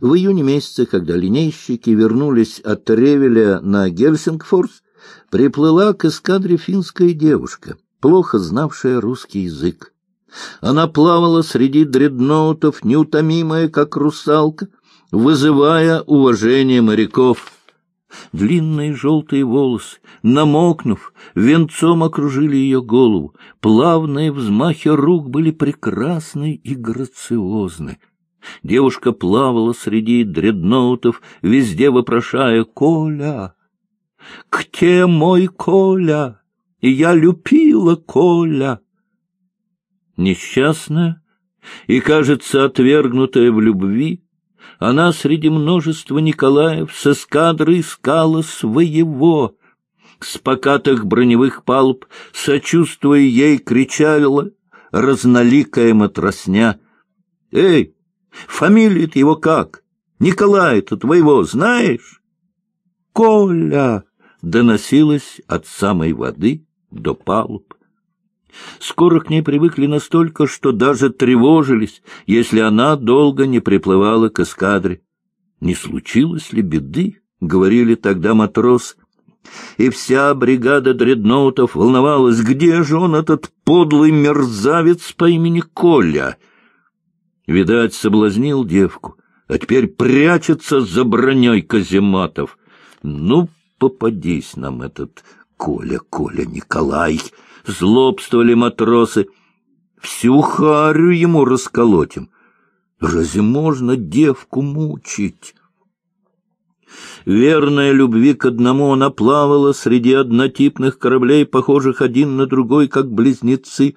В июне месяце, когда линейщики вернулись от Ревеля на Гельсингфорс, приплыла к эскадре финская девушка, плохо знавшая русский язык. Она плавала среди дредноутов, неутомимая, как русалка, вызывая уважение моряков. Длинные желтые волосы, намокнув, венцом окружили ее голову. Плавные взмахи рук были прекрасны и грациозны. Девушка плавала среди дредноутов, везде вопрошая «Коля! Где мой Коля? И я любила Коля!» Несчастная и, кажется, отвергнутая в любви, она среди множества Николаев с эскадры искала своего. С покатых броневых палуб, сочувствуя ей, кричала разноликая матросня. — Эй, фамилия-то его как? Николая-то твоего знаешь? — Коля! — доносилась от самой воды до палуб. Скоро к ней привыкли настолько, что даже тревожились, если она долго не приплывала к эскадре. «Не случилось ли беды?» — говорили тогда матрос. И вся бригада дредноутов волновалась, где же он, этот подлый мерзавец по имени Коля. Видать, соблазнил девку, а теперь прячется за броней казематов. Ну, попадись нам этот Коля, Коля, Николай! злобствовали матросы. Всю харю ему расколотим. Разве можно девку мучить? Верная любви к одному она плавала среди однотипных кораблей, похожих один на другой, как близнецы.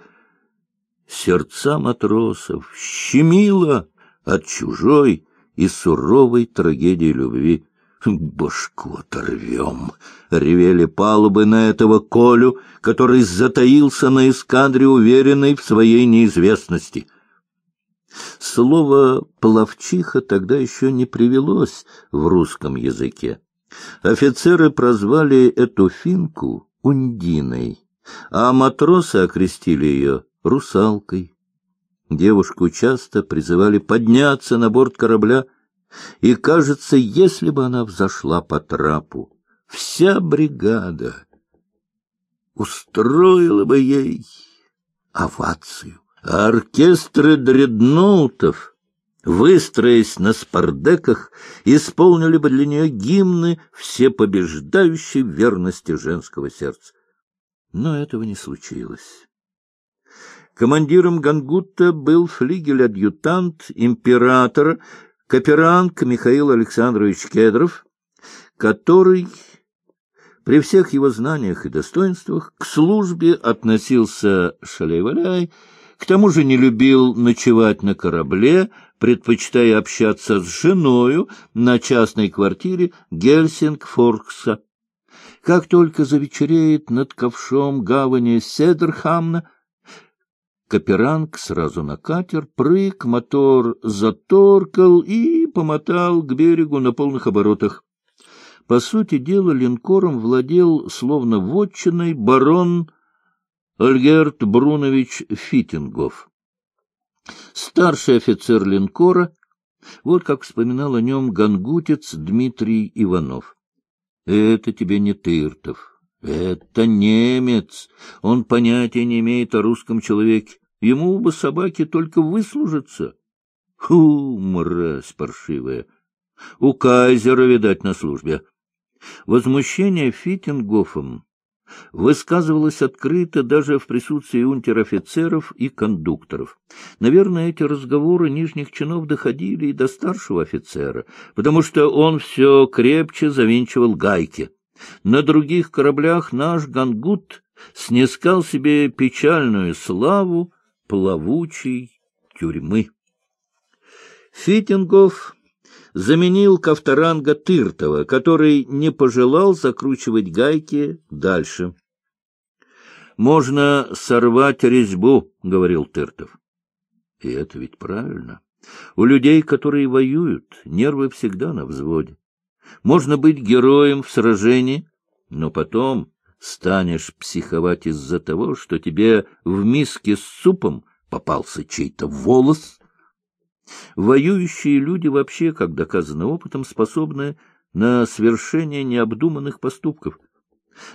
Сердца матросов щемило от чужой и суровой трагедии любви. «Башку оторвем!» — ревели палубы на этого Колю, который затаился на эскадре, уверенной в своей неизвестности. Слово «пловчиха» тогда еще не привелось в русском языке. Офицеры прозвали эту финку Ундиной, а матросы окрестили ее русалкой. Девушку часто призывали подняться на борт корабля — и, кажется, если бы она взошла по трапу, вся бригада устроила бы ей овацию. А оркестры дредноутов, выстроясь на спардеках, исполнили бы для нее гимны всепобеждающей верности женского сердца. Но этого не случилось. Командиром Гангутта был флигель-адъютант императора, Каперанг Михаил Александрович Кедров, который при всех его знаниях и достоинствах к службе относился шалей-валяй, к тому же не любил ночевать на корабле, предпочитая общаться с женою на частной квартире Гельсингфоркса. Как только завечереет над ковшом гавани Седерхамна, Каперанг сразу на катер, прыг, мотор заторкал и помотал к берегу на полных оборотах. По сути дела, линкором владел, словно вотчиной, барон Ольгерт Брунович Фитингов. Старший офицер линкора, вот как вспоминал о нем гангутец Дмитрий Иванов. Это тебе не Тыртов, это немец, он понятия не имеет о русском человеке. Ему бы собаки только выслужиться. Фу, мразь паршивая! У кайзера, видать, на службе. Возмущение Фитингофом высказывалось открыто даже в присутствии унтер-офицеров и кондукторов. Наверное, эти разговоры нижних чинов доходили и до старшего офицера, потому что он все крепче завинчивал гайки. На других кораблях наш гангут снискал себе печальную славу плавучей тюрьмы. Фитингов заменил Кавторанга Тыртова, который не пожелал закручивать гайки дальше. «Можно сорвать резьбу», — говорил Тыртов. И это ведь правильно. У людей, которые воюют, нервы всегда на взводе. Можно быть героем в сражении, но потом станешь психовать из-за того, что тебе в миске с супом попался чей-то волос. Воюющие люди вообще, как доказано опытом, способны на совершение необдуманных поступков.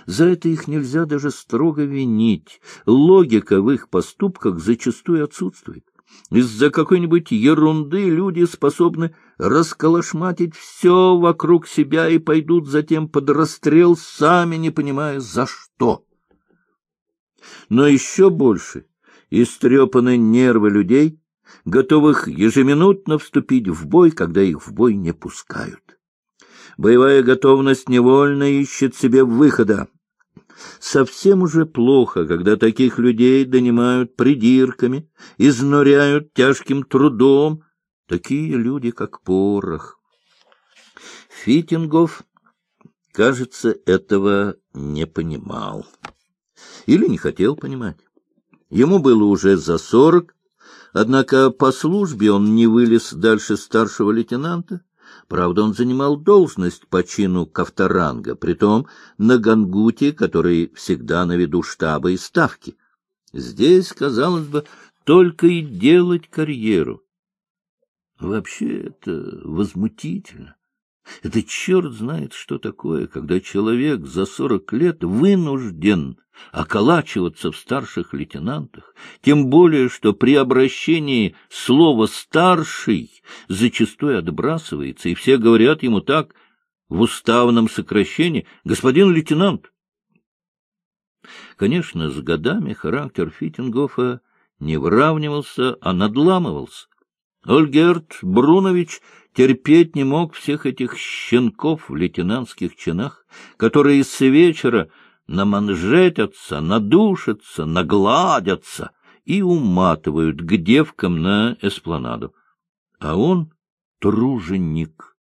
За это их нельзя даже строго винить. Логика в их поступках зачастую отсутствует. Из-за какой-нибудь ерунды люди способны расколошматить все вокруг себя и пойдут затем под расстрел, сами не понимая за что. Но еще больше истрепаны нервы людей, готовых ежеминутно вступить в бой, когда их в бой не пускают. Боевая готовность невольно ищет себе выхода. Совсем уже плохо, когда таких людей донимают придирками, изнуряют тяжким трудом. Такие люди, как порох. Фитингов, кажется, этого не понимал. Или не хотел понимать. Ему было уже за сорок, однако по службе он не вылез дальше старшего лейтенанта. Правда, он занимал должность по чину Кавторанга, притом на Гангуте, который всегда на виду штаба и ставки. Здесь, казалось бы, только и делать карьеру. Вообще это возмутительно. Это черт знает, что такое, когда человек за сорок лет вынужден околачиваться в старших лейтенантах, тем более, что при обращении слово «старший» зачастую отбрасывается, и все говорят ему так в уставном сокращении «господин лейтенант». Конечно, с годами характер Фитингофа не выравнивался, а надламывался. Ольгерт Брунович терпеть не мог всех этих щенков в лейтенантских чинах, которые с вечера наманжетятся, надушатся, нагладятся и уматывают к девкам на эспланаду. А он — труженик,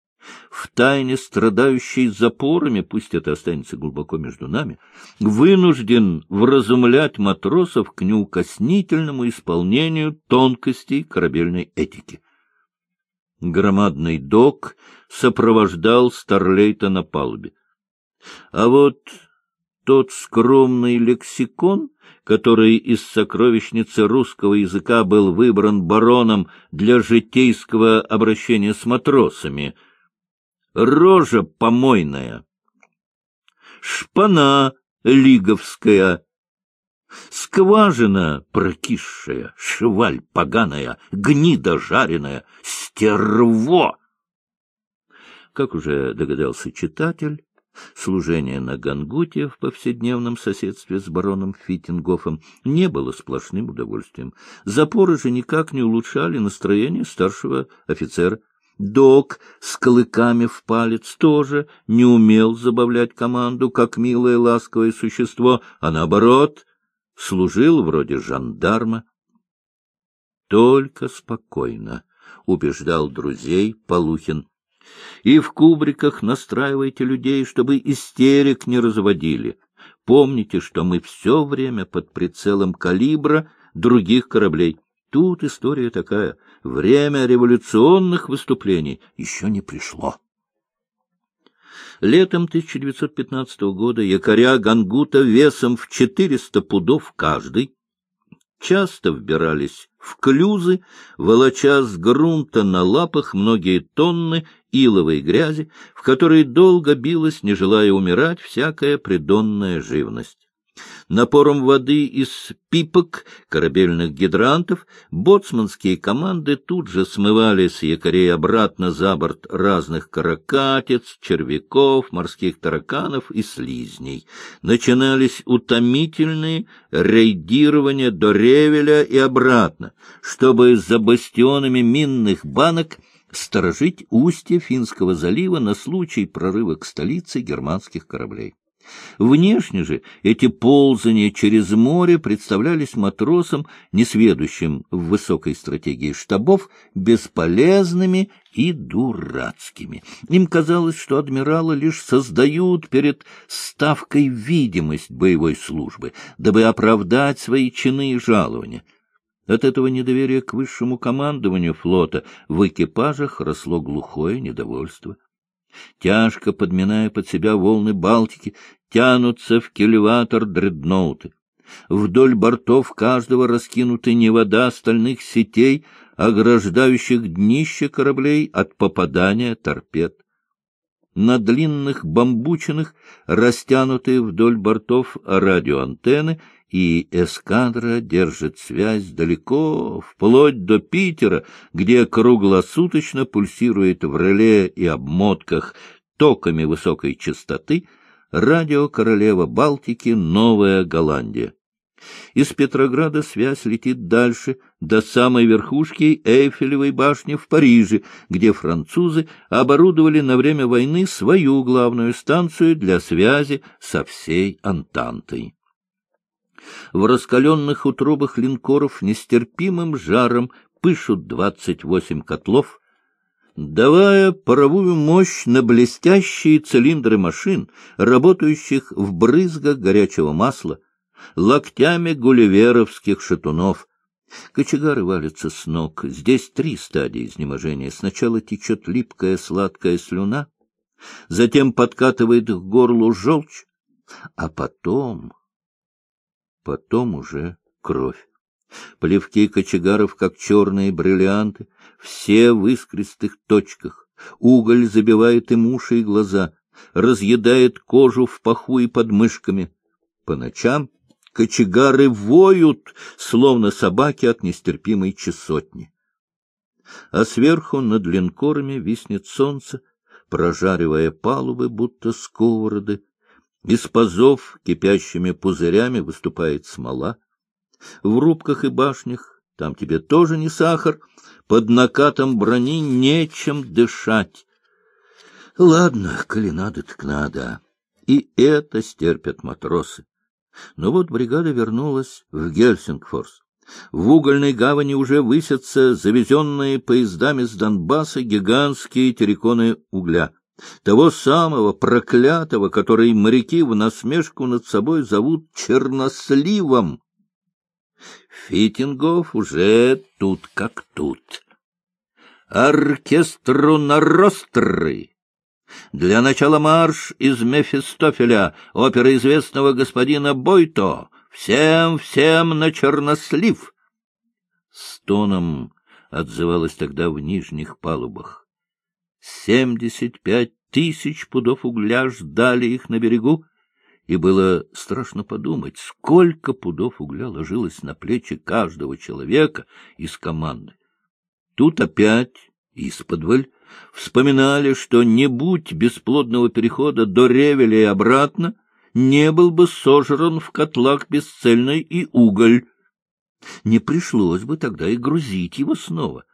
втайне страдающий запорами, пусть это останется глубоко между нами, вынужден вразумлять матросов к неукоснительному исполнению тонкостей корабельной этики. Громадный док сопровождал Старлейта на палубе. А вот тот скромный лексикон, который из сокровищницы русского языка был выбран бароном для житейского обращения с матросами. Рожа помойная, шпана лиговская, скважина прокисшая, шваль поганая, гнида жареная, стерво. Как уже догадался читатель, Служение на Гангуте в повседневном соседстве с бароном Фитингофом не было сплошным удовольствием. Запоры же никак не улучшали настроение старшего офицера. Док с клыками в палец тоже не умел забавлять команду, как милое ласковое существо, а наоборот, служил вроде жандарма. Только спокойно, — убеждал друзей Полухин и в кубриках настраивайте людей, чтобы истерик не разводили. Помните, что мы все время под прицелом калибра других кораблей. Тут история такая. Время революционных выступлений еще не пришло. Летом 1915 года якоря Гангута весом в 400 пудов каждый часто вбирались в клюзы, волоча с грунта на лапах многие тонны иловой грязи, в которой долго билась, не желая умирать, всякая придонная живность. Напором воды из пипок, корабельных гидрантов, боцманские команды тут же смывали с якорей обратно за борт разных каракатиц, червяков, морских тараканов и слизней. Начинались утомительные рейдирования до Ревеля и обратно, чтобы за бастионами минных банок сторожить устье Финского залива на случай прорыва к столице германских кораблей. Внешне же эти ползания через море представлялись матросам, несведущим в высокой стратегии штабов, бесполезными и дурацкими. Им казалось, что адмиралы лишь создают перед ставкой видимость боевой службы, дабы оправдать свои чины и жалования. От этого недоверия к высшему командованию флота в экипажах росло глухое недовольство. Тяжко подминая под себя волны Балтики, тянутся в кильватор дредноуты. Вдоль бортов каждого раскинуты не вода стальных сетей, ограждающих днище кораблей от попадания торпед. На длинных бамбучинах, растянутые вдоль бортов радиоантенны, и эскадра держит связь далеко, вплоть до Питера, где круглосуточно пульсирует в реле и обмотках токами высокой частоты радио «Королева Балтики. Новая Голландия». Из Петрограда связь летит дальше, до самой верхушки Эйфелевой башни в Париже, где французы оборудовали на время войны свою главную станцию для связи со всей Антантой. В раскаленных утробах линкоров нестерпимым жаром пышут двадцать восемь котлов, давая паровую мощь на блестящие цилиндры машин, работающих в брызгах горячего масла, локтями гулливеровских шатунов. Кочегары валятся с ног. Здесь три стадии изнеможения. Сначала течет липкая сладкая слюна, затем подкатывает к горлу желчь, а потом... потом уже кровь. Плевки кочегаров, как черные бриллианты, все в искристых точках. Уголь забивает им уши и глаза, разъедает кожу в паху и под мышками. По ночам кочегары воют, словно собаки от нестерпимой чесотни. А сверху над линкорами виснет солнце, прожаривая палубы, будто сковороды. Из пазов кипящими пузырями выступает смола. В рубках и башнях, там тебе тоже не сахар, под накатом брони нечем дышать. Ладно, коли надо, так надо. И это стерпят матросы. Но вот бригада вернулась в Гельсингфорс. В угольной гавани уже высятся завезенные поездами с Донбасса гигантские терриконы угля. Того самого проклятого, который моряки в насмешку над собой зовут черносливом. Фитингов уже тут как тут. Оркестру на ростры! Для начала марш из Мефистофеля, оперы известного господина Бойто. Всем, всем на чернослив! Стоном отзывалось тогда в нижних палубах. Семьдесят пять тысяч пудов угля ждали их на берегу, и было страшно подумать, сколько пудов угля ложилось на плечи каждого человека из команды. Тут опять, исподволь, вспоминали, что не будь бесплодного перехода до Ревеля и обратно, не был бы сожран в котлах бесцельный и уголь. Не пришлось бы тогда и грузить его снова.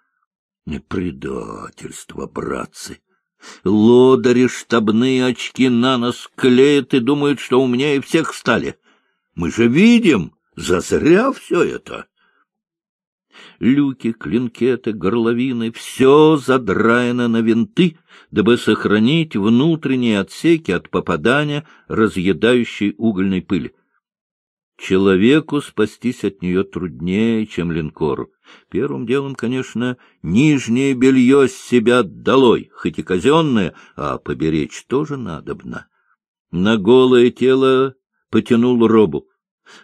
Предательство, братцы! Лодыри штабные очки на нос клеят и думают, что умнее всех стали. Мы же видим, зазря все это люки, клинкеты, горловины — все задраено на винты, дабы сохранить внутренние отсеки от попадания разъедающей угольной пыли. Человеку спастись от нее труднее, чем линкору. Первым делом, конечно, нижнее белье с себя долой, хоть и казенное, а поберечь тоже надобно. На голое тело потянул робу.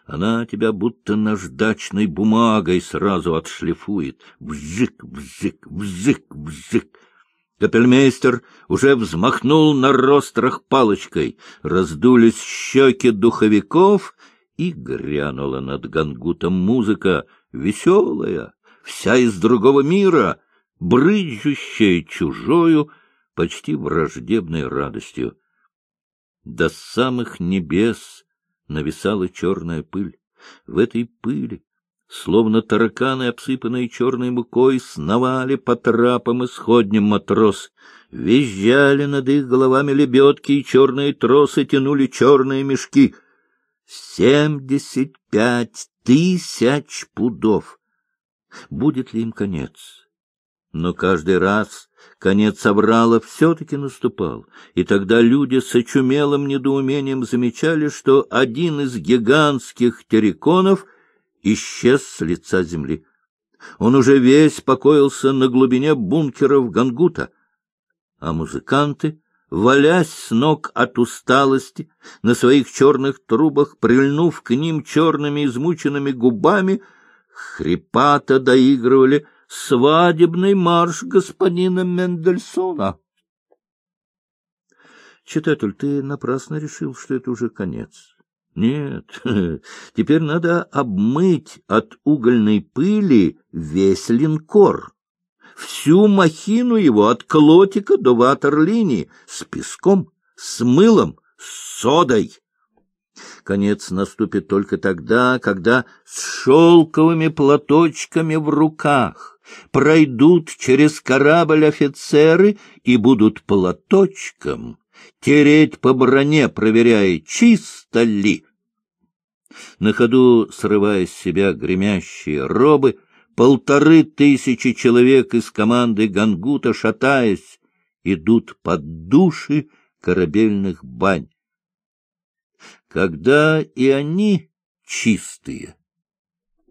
Она тебя будто наждачной бумагой сразу отшлифует. Вжик, вжик, вжик, вжик. Капельмейстер уже взмахнул на рострах палочкой, раздулись щеки духовиков, и грянула над гангутом музыка, веселая, вся из другого мира, брызжущая чужою, почти враждебной радостью. До самых небес нависала черная пыль. В этой пыли, словно тараканы, обсыпанные черной мукой, сновали по трапам и сходням матрос. Визжали над их головами лебедки, и черные тросы тянули черные мешки. Семьдесят пять тысяч пудов! Будет ли им конец? Но каждый раз Конец Аврала все-таки наступал, и тогда люди с очумелым недоумением замечали, что один из гигантских терриконов исчез с лица земли. Он уже весь покоился на глубине бункеров Гангута, а музыканты, валясь с ног от усталости, на своих черных трубах, прильнув к ним черными измученными губами, хрипато доигрывали свадебный марш господина Мендельсона. Читатель, ты напрасно решил, что это уже конец. Нет, теперь надо обмыть от угольной пыли весь линкор, всю махину его от клотика до ватерлинии, с песком, с мылом, с содой. Конец наступит только тогда, когда с шелковыми платочками в руках пройдут через корабль офицеры и будут платочком тереть по броне, проверяя, чисто ли. На ходу, срывая с себя гремящие робы, полторы тысячи человек из команды Гангута, шатаясь, идут под души корабельных бань. Когда и они чистые,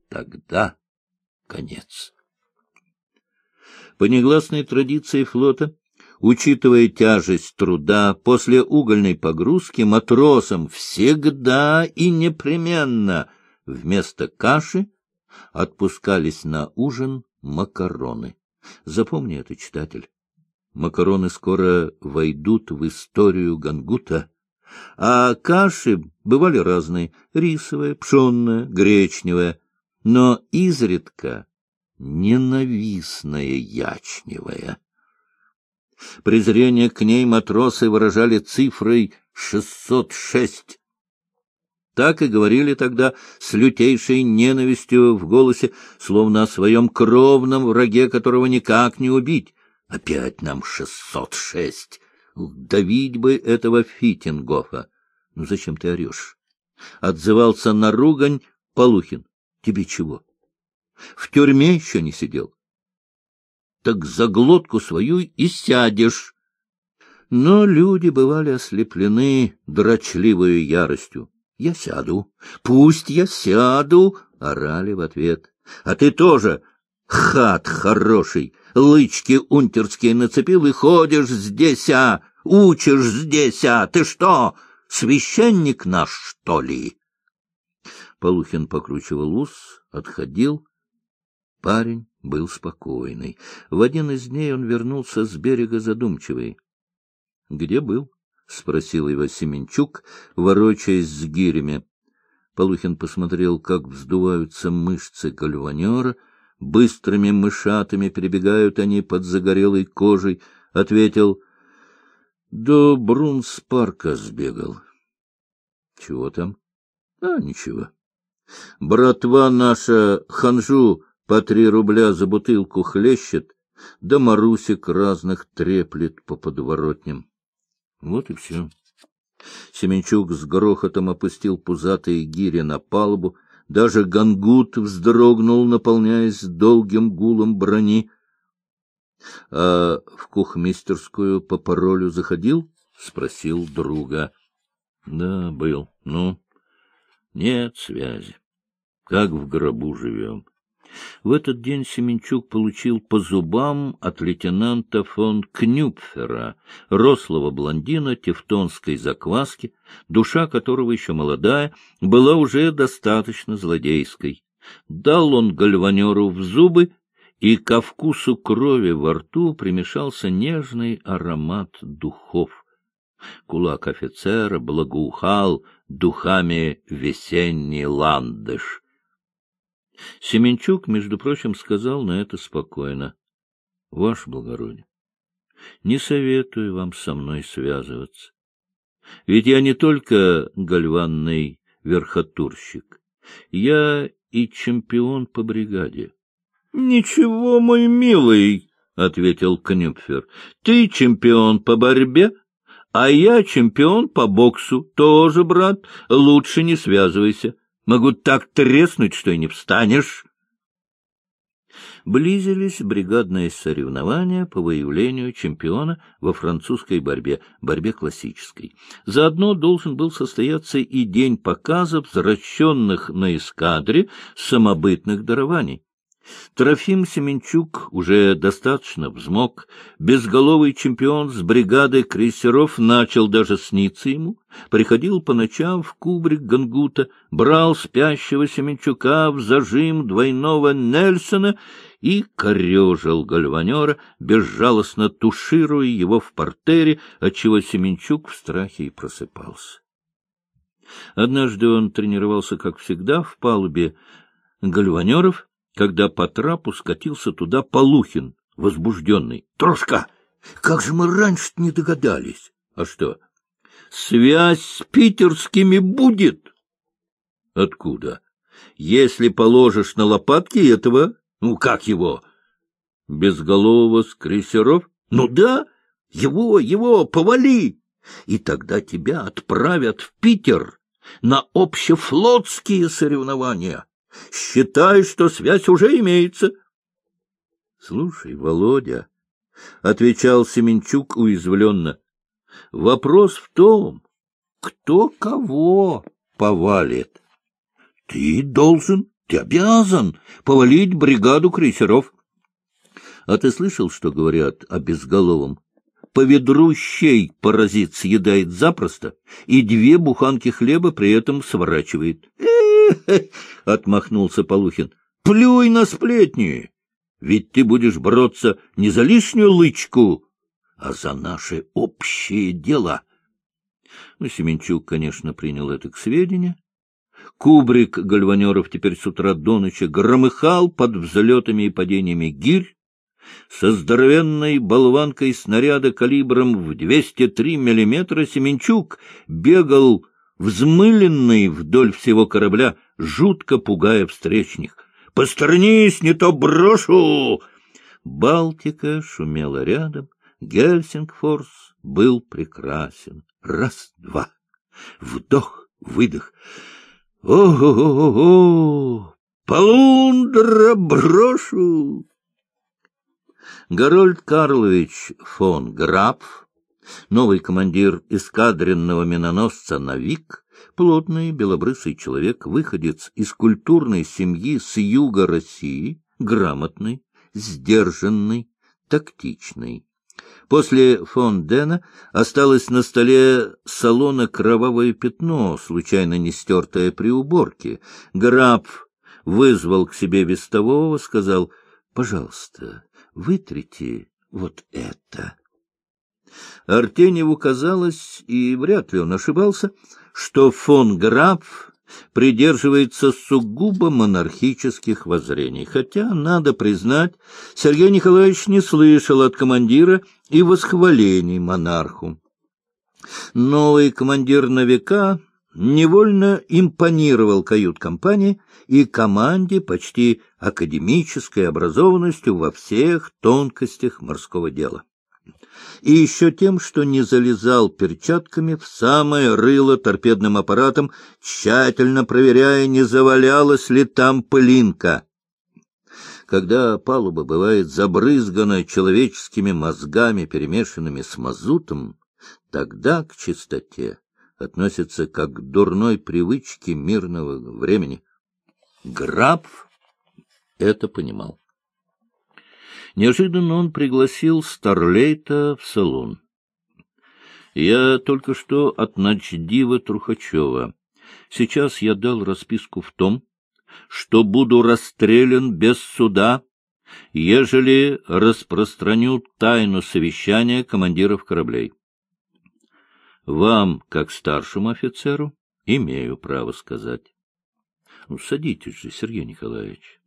тогда конец. По негласной традиции флота, учитывая тяжесть труда, после угольной погрузки матросам всегда и непременно вместо каши отпускались на ужин макароны. Запомни это, читатель. Макароны скоро войдут в историю Гангута, а каши бывали разные — рисовая, пшенная, гречневая, но изредка ненавистная ячневая. Презрение к ней матросы выражали цифрой шестьсот шесть. Так и говорили тогда с лютейшей ненавистью в голосе, словно о своем кровном враге, которого никак не убить. Опять нам шестьсот шесть. Давить бы этого Фитингофа. Ну зачем ты орешь? Отзывался на ругань Полухин. Тебе чего? В тюрьме еще не сидел. Так за глотку свою и сядешь. Но люди бывали ослеплены дрочливой яростью. «Я сяду! Пусть я сяду!» — орали в ответ. «А ты тоже, хат хороший, лычки унтерские нацепил и ходишь здесь, а, учишь здесь, а, ты что, священник наш, что ли?» Полухин покручивал ус, отходил. Парень был спокойный. В один из дней он вернулся с берега задумчивый. — Где был? — спросил его Семенчук, ворочаясь с гирями. Полухин посмотрел, как вздуваются мышцы гальванера — Быстрыми мышатами перебегают они под загорелой кожей. Ответил, до Брунспарка сбегал. Чего там? А, ничего. Братва наша ханжу по три рубля за бутылку хлещет, да Марусик разных треплет по подворотням. Вот и все. Семенчук с грохотом опустил пузатые гири на палубу, даже гангут вздрогнул, наполняясь долгим гулом брони. — А в кухмистерскую по паролю заходил? — спросил друга. — Да, был. Ну? — Нет связи. Как в гробу живем. В этот день Семенчук получил по зубам от лейтенанта фон Кнюпфера, рослого блондина тевтонской закваски, душа которого еще молодая, была уже достаточно злодейской. Дал он гальванеру в зубы, и ко вкусу крови во рту примешался нежный аромат духов. Кулак офицера благоухал духами весенний ландыш. Семенчук, между прочим, сказал на это спокойно. — Ваше благородие, не советую вам со мной связываться. Ведь я не только гальванный верхотурщик, я и чемпион по бригаде. — Ничего, мой милый, — ответил Кнюпфер, — ты чемпион по борьбе, а я чемпион по боксу. Тоже, брат, лучше не связывайся. Могу так треснуть, что и не встанешь. Близились бригадные соревнования по выявлению чемпиона во французской борьбе, борьбе классической. Заодно должен был состояться и день показов, возвращенных на эскадре самобытных дарований. Трофим Семенчук уже достаточно взмок. Безголовый чемпион с бригадой крейсеров начал даже сниться ему. Приходил по ночам в кубрик Гангута, брал спящего Семенчука в зажим двойного Нельсона и корежил гальванера, безжалостно тушируя его в портере, отчего Семенчук в страхе и просыпался. Однажды он тренировался, как всегда, в палубе гальванеров, когда по трапу скатился туда Полухин, возбужденный. — Трошка, как же мы раньше не догадались? — А что? — Связь с питерскими будет. — Откуда? — Если положишь на лопатки этого, ну, как его, безголового с крейсеров? — Ну да, его, его, повали! И тогда тебя отправят в Питер на общефлотские соревнования. Считай, что связь уже имеется. — Слушай, Володя, — отвечал Семенчук уязвленно, — вопрос в том, кто кого повалит. Ты должен, ты обязан повалить бригаду крейсеров. А ты слышал, что говорят о безголовом? По ведру щей паразит съедает запросто, и две буханки хлеба при этом сворачивает. — отмахнулся Полухин. — Плюй на сплетни! Ведь ты будешь бороться не за лишнюю лычку, а за наше общее дело. Ну, Семенчук, конечно, принял это к сведению. Кубрик Гальванеров теперь с утра до ночи громыхал под взлетами и падениями гирь, со здоровенной болванкой снаряда калибром в 203 миллиметра Семенчук бегал взмыленный вдоль всего корабля, жутко пугая встречных. «Посторонись, не то брошу!» Балтика шумела рядом, Гельсингфорс был прекрасен. Раз-два. Вдох, выдох. Ого-го-го! Полундра брошу! Горольд Карлович фон Граф, новый командир эскадренного миноносца «Навик», плотный белобрысый человек, выходец из культурной семьи с юга России, грамотный, сдержанный, тактичный. После фон Дена осталось на столе салона кровавое пятно, случайно не стертое при уборке. Граб вызвал к себе вестового, сказал, — Пожалуйста, вытрите вот это. Артеньеву казалось, и вряд ли он ошибался, что фон Граф придерживается сугубо монархических воззрений, хотя, надо признать, Сергей Николаевич не слышал от командира и восхвалений монарху. Новый командир на века невольно импонировал кают-компании и команде почти академической образованностью во всех тонкостях морского дела и еще тем, что не залезал перчатками в самое рыло торпедным аппаратом, тщательно проверяя, не завалялась ли там пылинка. Когда палуба бывает забрызгана человеческими мозгами, перемешанными с мазутом, тогда к чистоте относится как к дурной привычке мирного времени. Граф это понимал. Неожиданно он пригласил Старлейта в салон. «Я только что от начдива Трухачева. Сейчас я дал расписку в том, что буду расстрелян без суда, ежели распространю тайну совещания командиров кораблей. Вам, как старшему офицеру, имею право сказать. Ну, садитесь же, Сергей Николаевич.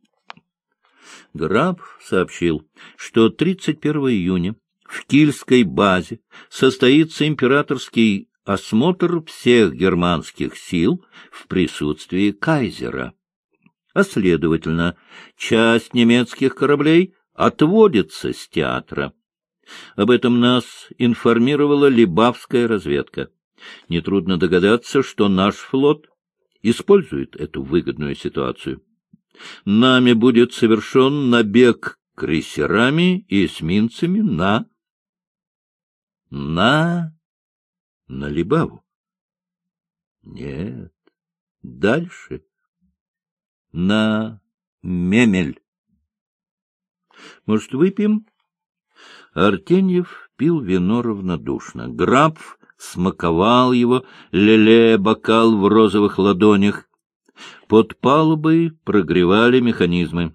Граб сообщил, что 31 июня в Кильской базе состоится императорский осмотр всех германских сил в присутствии кайзера. А следовательно, часть немецких кораблей отводится с театра. Об этом нас информировала Либавская разведка. Нетрудно догадаться, что наш флот использует эту выгодную ситуацию. Нами будет совершен набег крейсерами и эсминцами на... на... на Либаву. Нет, дальше. На Мемель. Может, выпьем? Артеньев пил вино равнодушно. Граф смаковал его, лелея бокал в розовых ладонях. Под палубой прогревали механизмы.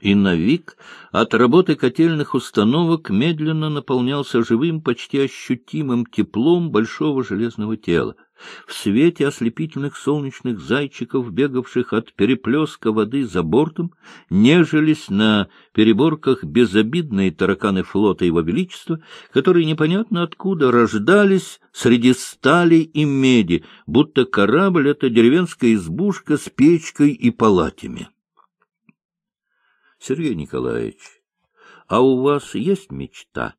и Навик от работы котельных установок медленно наполнялся живым, почти ощутимым теплом большого железного тела. В свете ослепительных солнечных зайчиков, бегавших от переплеска воды за бортом, нежились на переборках безобидные тараканы флота Его Величества, которые непонятно откуда рождались среди стали и меди, будто корабль — это деревенская избушка с печкой и палатями. Сергей Николаевич, а у вас есть мечта?